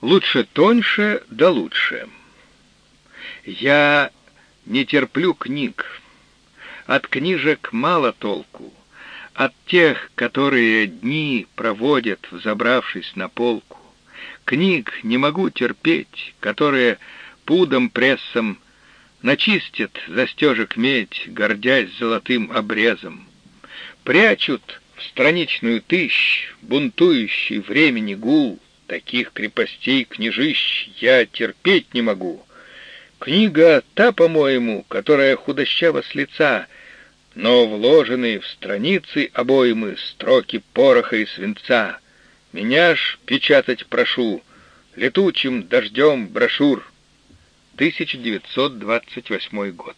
Лучше тоньше, да лучше. Я не терплю книг. От книжек мало толку. От тех, которые дни проводят, взобравшись на полку. Книг не могу терпеть, которые пудом прессом начистят застежек медь, гордясь золотым обрезом. Прячут в страничную тыщ бунтующий времени гул, Таких крепостей княжищ я терпеть не могу. Книга та, по-моему, которая худощава с лица, но вложены в страницы обоймы строки пороха и свинца. Меня ж печатать прошу летучим дождем брошюр. 1928 год.